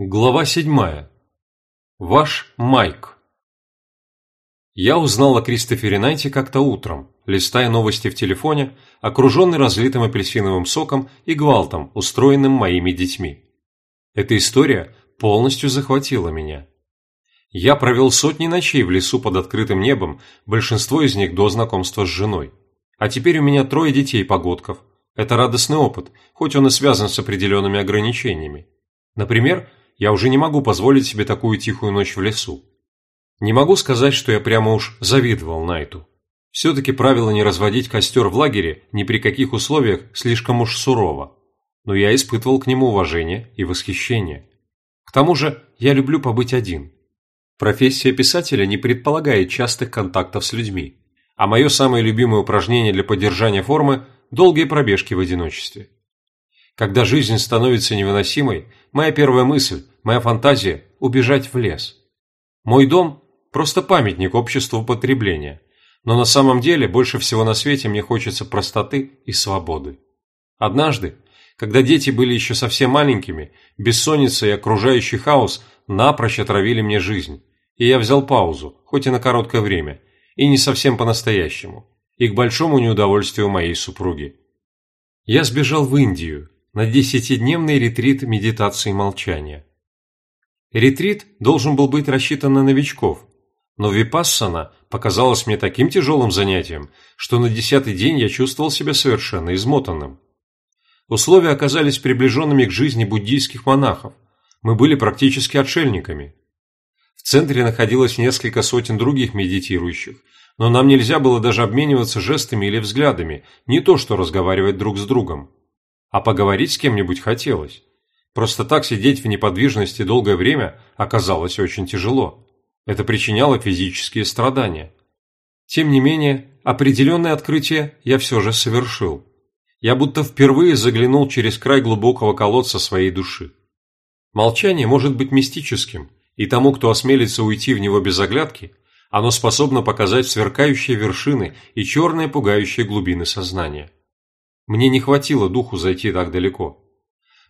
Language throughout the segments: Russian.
Глава седьмая. Ваш Майк. Я узнал о Кристофере Найте как-то утром, листая новости в телефоне, окруженный разлитым апельсиновым соком и гвалтом, устроенным моими детьми. Эта история полностью захватила меня. Я провел сотни ночей в лесу под открытым небом, большинство из них до знакомства с женой. А теперь у меня трое детей-погодков. Это радостный опыт, хоть он и связан с определенными ограничениями. Например, я уже не могу позволить себе такую тихую ночь в лесу. Не могу сказать, что я прямо уж завидовал Найту. Все-таки правило не разводить костер в лагере ни при каких условиях слишком уж сурово. Но я испытывал к нему уважение и восхищение. К тому же я люблю побыть один. Профессия писателя не предполагает частых контактов с людьми. А мое самое любимое упражнение для поддержания формы – долгие пробежки в одиночестве. Когда жизнь становится невыносимой, моя первая мысль, моя фантазия – убежать в лес. Мой дом – просто памятник обществу потребления, но на самом деле больше всего на свете мне хочется простоты и свободы. Однажды, когда дети были еще совсем маленькими, бессонница и окружающий хаос напрочь отравили мне жизнь, и я взял паузу, хоть и на короткое время, и не совсем по-настоящему, и к большому неудовольствию моей супруги. Я сбежал в Индию, на десятидневный ретрит медитации молчания. Ретрит должен был быть рассчитан на новичков, но випассана показалась мне таким тяжелым занятием, что на десятый день я чувствовал себя совершенно измотанным. Условия оказались приближенными к жизни буддийских монахов. Мы были практически отшельниками. В центре находилось несколько сотен других медитирующих, но нам нельзя было даже обмениваться жестами или взглядами, не то что разговаривать друг с другом. А поговорить с кем-нибудь хотелось. Просто так сидеть в неподвижности долгое время оказалось очень тяжело. Это причиняло физические страдания. Тем не менее, определенное открытие я все же совершил. Я будто впервые заглянул через край глубокого колодца своей души. Молчание может быть мистическим, и тому, кто осмелится уйти в него без оглядки, оно способно показать сверкающие вершины и черные пугающие глубины сознания. Мне не хватило духу зайти так далеко.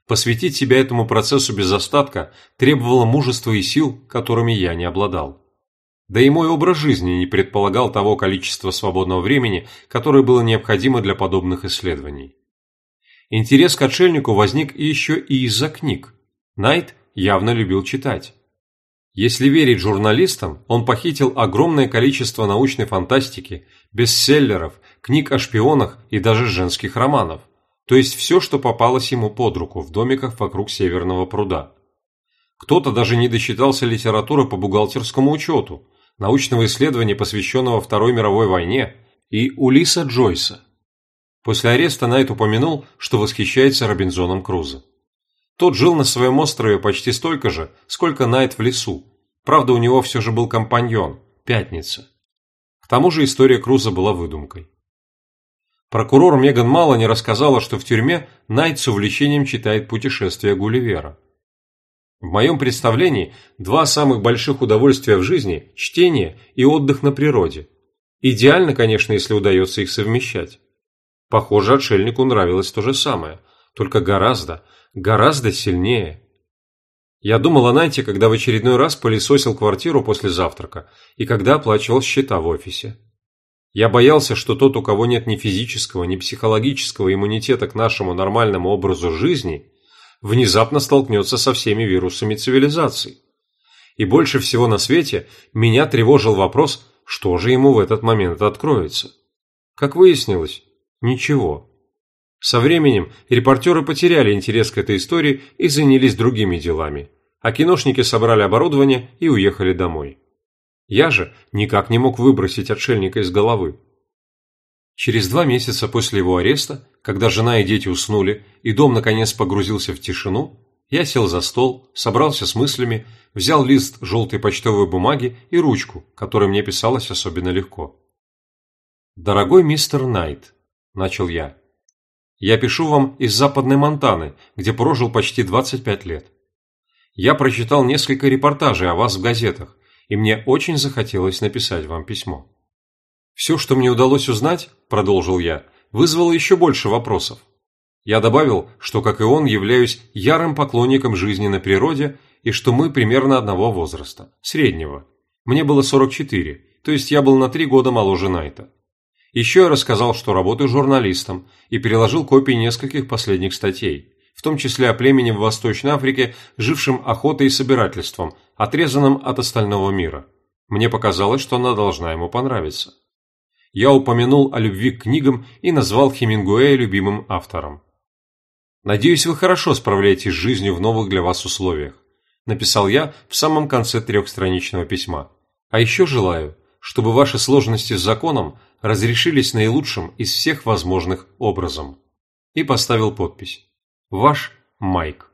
Посвятить себя этому процессу без остатка требовало мужества и сил, которыми я не обладал. Да и мой образ жизни не предполагал того количества свободного времени, которое было необходимо для подобных исследований. Интерес к отшельнику возник еще и из-за книг. Найт явно любил читать. Если верить журналистам, он похитил огромное количество научной фантастики, бестселлеров, книг о шпионах и даже женских романов. То есть все, что попалось ему под руку в домиках вокруг Северного пруда. Кто-то даже не досчитался литературы по бухгалтерскому учету, научного исследования, посвященного Второй мировой войне, и Улиса Джойса. После ареста Найт упомянул, что восхищается Робинзоном Крузо. Тот жил на своем острове почти столько же, сколько Найт в лесу. Правда, у него все же был компаньон – Пятница. К тому же история Круза была выдумкой. Прокурор Меган мало не рассказала, что в тюрьме Найт с увлечением читает «Путешествия Гулливера». В моем представлении два самых больших удовольствия в жизни – чтение и отдых на природе. Идеально, конечно, если удается их совмещать. Похоже, отшельнику нравилось то же самое, только гораздо, гораздо сильнее. Я думал о Найте, когда в очередной раз пылесосил квартиру после завтрака и когда оплачивал счета в офисе. Я боялся, что тот, у кого нет ни физического, ни психологического иммунитета к нашему нормальному образу жизни, внезапно столкнется со всеми вирусами цивилизации. И больше всего на свете меня тревожил вопрос, что же ему в этот момент откроется. Как выяснилось, ничего. Со временем репортеры потеряли интерес к этой истории и занялись другими делами, а киношники собрали оборудование и уехали домой. Я же никак не мог выбросить отшельника из головы. Через два месяца после его ареста, когда жена и дети уснули, и дом наконец погрузился в тишину, я сел за стол, собрался с мыслями, взял лист желтой почтовой бумаги и ручку, которой мне писалось особенно легко. «Дорогой мистер Найт», – начал я, я пишу вам из Западной Монтаны, где прожил почти 25 лет. Я прочитал несколько репортажей о вас в газетах, и мне очень захотелось написать вам письмо. Все, что мне удалось узнать, продолжил я, вызвало еще больше вопросов. Я добавил, что, как и он, являюсь ярым поклонником жизни на природе, и что мы примерно одного возраста, среднего. Мне было 44, то есть я был на три года моложе Найта. Еще я рассказал, что работаю журналистом, и переложил копии нескольких последних статей, в том числе о племени в Восточной Африке, жившем охотой и собирательством, отрезанном от остального мира. Мне показалось, что она должна ему понравиться. Я упомянул о любви к книгам и назвал Хемингуэя любимым автором. «Надеюсь, вы хорошо справляетесь с жизнью в новых для вас условиях», написал я в самом конце трехстраничного письма. «А еще желаю, чтобы ваши сложности с законом разрешились наилучшим из всех возможных образом». И поставил подпись. Ваш Майк.